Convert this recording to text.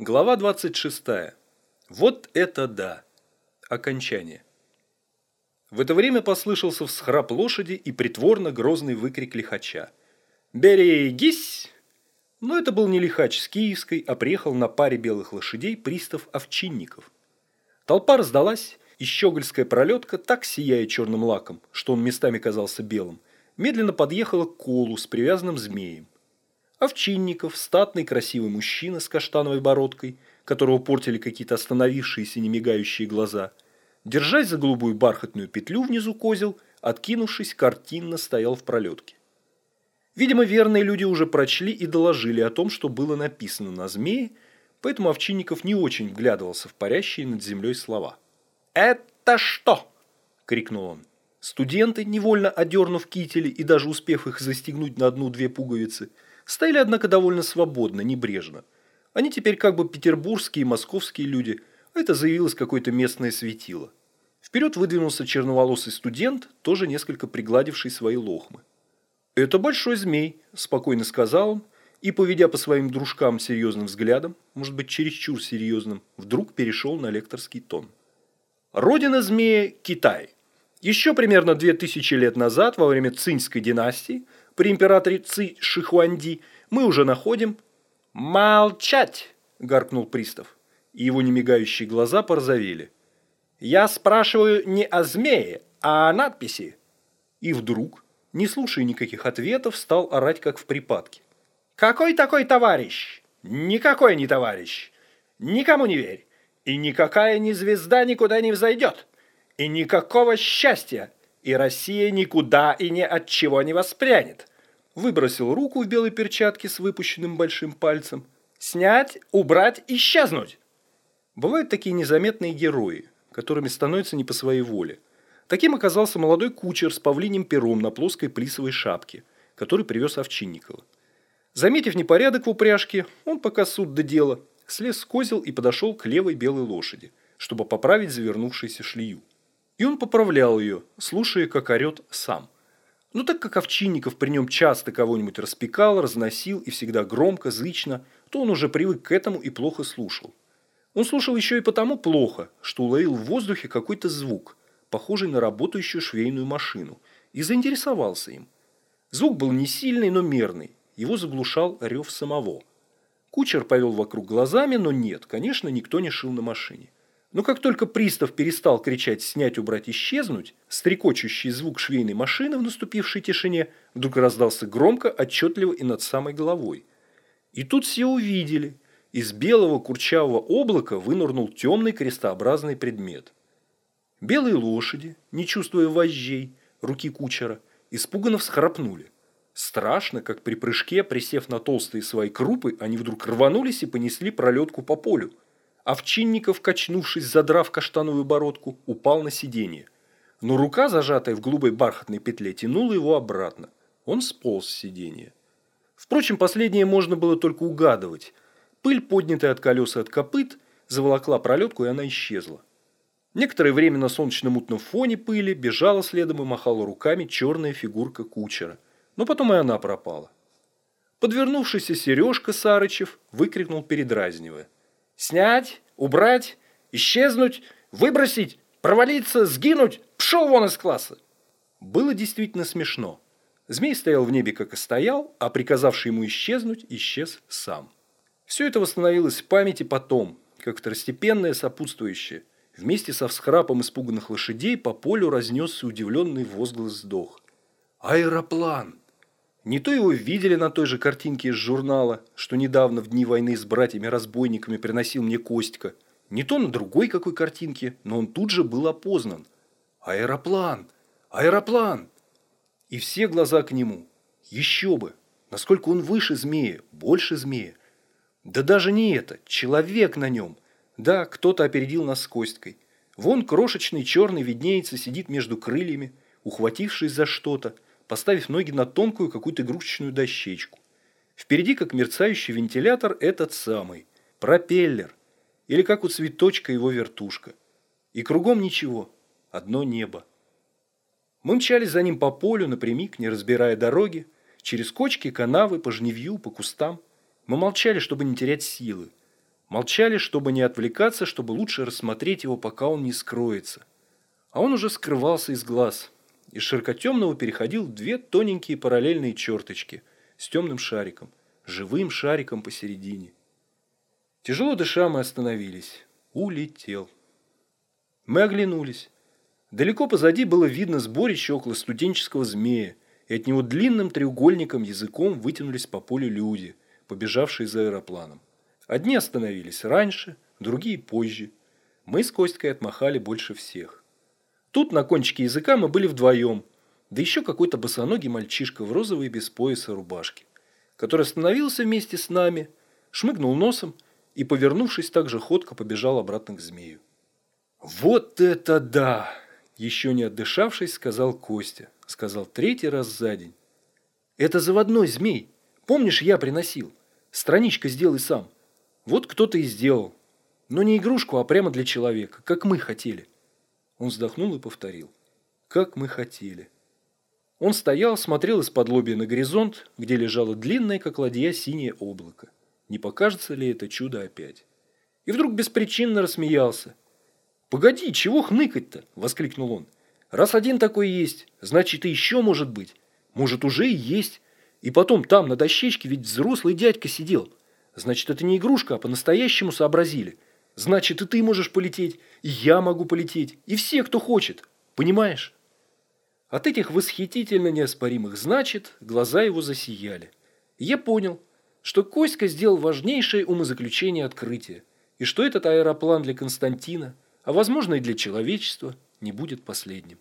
Глава 26. Вот это да! Окончание. В это время послышался всхрап лошади и притворно грозный выкрик лихача. «Берегись!» Но это был не лихач с Киевской, а приехал на паре белых лошадей пристав Овчинников. Толпа раздалась, и щегольская пролетка, так сияя черным лаком, что он местами казался белым, медленно подъехала к колу с привязанным змеем. Овчинников, статный красивый мужчина с каштановой бородкой, которого портили какие-то остановившиеся немигающие глаза, держась за голубую бархатную петлю внизу козел, откинувшись, картинно стоял в пролетке. Видимо, верные люди уже прочли и доложили о том, что было написано на змее, поэтому Овчинников не очень вглядывался в парящие над землей слова. «Это что?» – крикнул он. Студенты, невольно одернув кители и даже успев их застегнуть на одну-две пуговицы – Стояли, однако, довольно свободно, небрежно. Они теперь как бы петербургские и московские люди, а это заявилось какое-то местное светило. Вперед выдвинулся черноволосый студент, тоже несколько пригладивший свои лохмы. «Это большой змей», – спокойно сказал он, и, поведя по своим дружкам серьезным взглядом, может быть, чересчур серьезным, вдруг перешел на лекторский тон. Родина змея – Китай. Еще примерно две тысячи лет назад, во время Цинской династии, при императоре Ци Шихуанди мы уже находим... «Молчать!» – гаркнул пристав, и его немигающие глаза порозовели. «Я спрашиваю не о змее, а о надписи». И вдруг, не слушая никаких ответов, стал орать, как в припадке. «Какой такой товарищ? Никакой не товарищ. Никому не верь. И никакая ни звезда никуда не взойдет. И никакого счастья и Россия никуда и ни от чего не воспрянет. Выбросил руку в белой перчатке с выпущенным большим пальцем. Снять, убрать, исчезнуть. Бывают такие незаметные герои, которыми становятся не по своей воле. Таким оказался молодой кучер с павлиним пером на плоской плисовой шапке, который привез Овчинникова. Заметив непорядок в упряжке, он, пока суд до дела, слез с козел и подошел к левой белой лошади, чтобы поправить завернувшуюся шлею. И он поправлял ее, слушая, как орет сам. Но так как Овчинников при нем часто кого-нибудь распекал, разносил и всегда громко, зычно, то он уже привык к этому и плохо слушал. Он слушал еще и потому плохо, что уловил в воздухе какой-то звук, похожий на работающую швейную машину, и заинтересовался им. Звук был не сильный, но мерный, его заглушал рев самого. Кучер повел вокруг глазами, но нет, конечно, никто не шил на машине. Но как только пристав перестал кричать «снять, убрать, исчезнуть», стрекочущий звук швейной машины в наступившей тишине вдруг раздался громко, отчетливо и над самой головой. И тут все увидели. Из белого курчавого облака вынырнул темный крестообразный предмет. Белые лошади, не чувствуя вожжей, руки кучера, испуганно всхрапнули. Страшно, как при прыжке, присев на толстые свои крупы, они вдруг рванулись и понесли пролетку по полю – Овчинников, качнувшись, задрав каштановую бородку, упал на сиденье. Но рука, зажатая в голубой бархатной петле, тянула его обратно. Он сполз с сиденья. Впрочем, последнее можно было только угадывать. Пыль, поднятая от колеса от копыт, заволокла пролетку, и она исчезла. Некоторое время на солнечно-мутном фоне пыли бежала следом и махала руками черная фигурка кучера. Но потом и она пропала. Подвернувшийся Сережка Сарычев выкрикнул передразнивая. Снять, убрать, исчезнуть, выбросить, провалиться, сгинуть, пшел вон из класса. Было действительно смешно. Змей стоял в небе, как и стоял, а приказавший ему исчезнуть, исчез сам. Все это восстановилось в памяти потом, как второстепенное сопутствующее. Вместе со всхрапом испуганных лошадей по полю разнесся удивленный возглас сдох. «Аэроплан!» Не то его видели на той же картинке из журнала, что недавно в дни войны с братьями-разбойниками приносил мне Костька, не то на другой какой картинке, но он тут же был опознан. Аэроплан! Аэроплан! И все глаза к нему. Еще бы! Насколько он выше змея, больше змея. Да даже не это, человек на нем. Да, кто-то опередил нас с Костькой. Вон крошечный черный виднеется, сидит между крыльями, ухватившись за что-то – поставив ноги на тонкую какую-то игрушечную дощечку. Впереди, как мерцающий вентилятор, этот самый, пропеллер, или как у цветочка его вертушка. И кругом ничего, одно небо. Мы мчались за ним по полю напрямик, не разбирая дороги, через кочки, канавы, по жневью, по кустам. Мы молчали, чтобы не терять силы. Молчали, чтобы не отвлекаться, чтобы лучше рассмотреть его, пока он не скроется. А он уже скрывался из глаз. Из широкотемного переходил две тоненькие параллельные черточки с темным шариком, живым шариком посередине. Тяжело дыша мы остановились. Улетел. Мы оглянулись. Далеко позади было видно сборище около студенческого змея, и от него длинным треугольником языком вытянулись по полю люди, побежавшие за аэропланом. Одни остановились раньше, другие позже. Мы с Костькой отмахали больше всех. Тут на кончике языка мы были вдвоем, да еще какой-то босоногий мальчишка в розовой без пояса рубашке, который остановился вместе с нами, шмыгнул носом и, повернувшись так же ходко, побежал обратно к змею. «Вот это да!» – еще не отдышавшись, сказал Костя. Сказал третий раз за день. «Это заводной змей. Помнишь, я приносил? Страничка сделай сам. Вот кто-то и сделал. Но не игрушку, а прямо для человека, как мы хотели. Он вздохнул и повторил. Как мы хотели. Он стоял, смотрел из-под лобья на горизонт, где лежало длинное, как ладья, синее облако. Не покажется ли это чудо опять? И вдруг беспричинно рассмеялся. «Погоди, чего хныкать-то?» – воскликнул он. «Раз один такой есть, значит и еще может быть. Может, уже и есть. И потом там, на дощечке, ведь взрослый дядька сидел. Значит, это не игрушка, а по-настоящему сообразили. Значит, и ты можешь полететь, и я могу полететь, и все, кто хочет. Понимаешь? От этих восхитительно неоспоримых «значит» глаза его засияли. Я понял, что Коська сделал важнейшее умозаключение открытия, и что этот аэроплан для Константина, а возможно и для человечества, не будет последним.